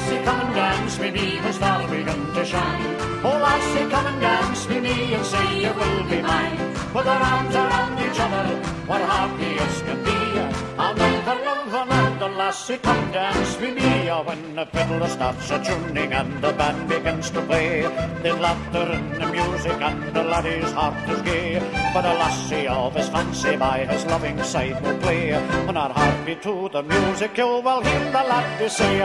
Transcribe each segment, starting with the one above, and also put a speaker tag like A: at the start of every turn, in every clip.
A: lassie, come and dance with me, the stars we to shine. Oh, lassie, come and dance with me and say you will be mine. Put our arms around each other, what happiest can be. I'll make a love another lassie, come dance with me. Oh, when the fiddler starts a tuning and the band begins to play, there's laughter in the music and the laddie's heart is gay. But a lassie of his fancy by his loving side will play. When our heart beat to the music, you will hear the laddie say,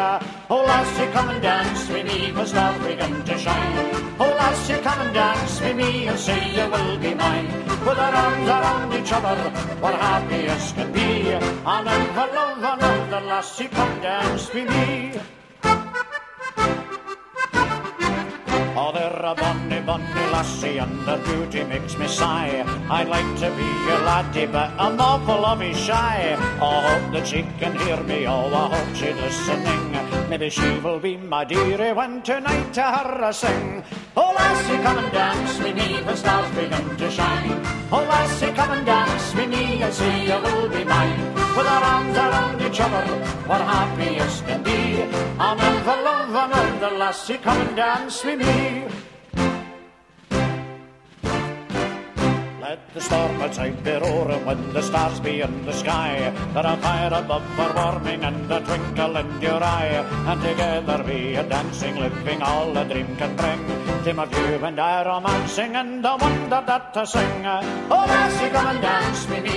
A: Oh lassie, come and dance with me, for stars begin to shine. Oh lassie, come and dance with me and say you will be mine. With our arms around each other, what happy as can be. And ever love another lassie, come dance with me. A bonny, bonny lassie, and her beauty makes me sigh. I'd like to be your laddie, but I'm awful of shy. I hope that she can hear me, oh, I hope she's listening. Maybe she will be my dearie when tonight to her I sing. Oh, lassie, come and dance with me, the stars begin to shine. Oh, lassie, come and dance with me, and say you will be mine. With our arms around each other, what happiest can be. I'll never love another lassie, come and dance with me. Let the storm outside be roaring when the stars be in the sky. There are fire above for warming and a twinkle in your eye. And together we are dancing, living all a dream can bring. Dream of you and I romancing and the wonder that to sing. Oh lassie, come and dance with me,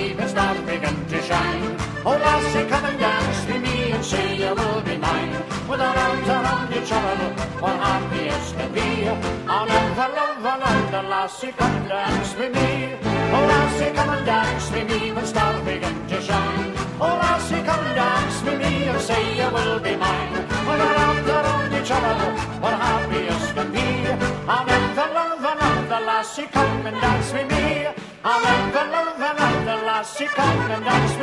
A: each other, what happiest can be. I'll never love another lassie, come and dance with me. Oh lassie, come and dance with me when stars begin to shine. Oh lassie, come and dance with me and say you will be mine. With our arms around each other, what happiest can be. I'll never love another lassie, come and dance with me. I'll never love another lassie, come and dance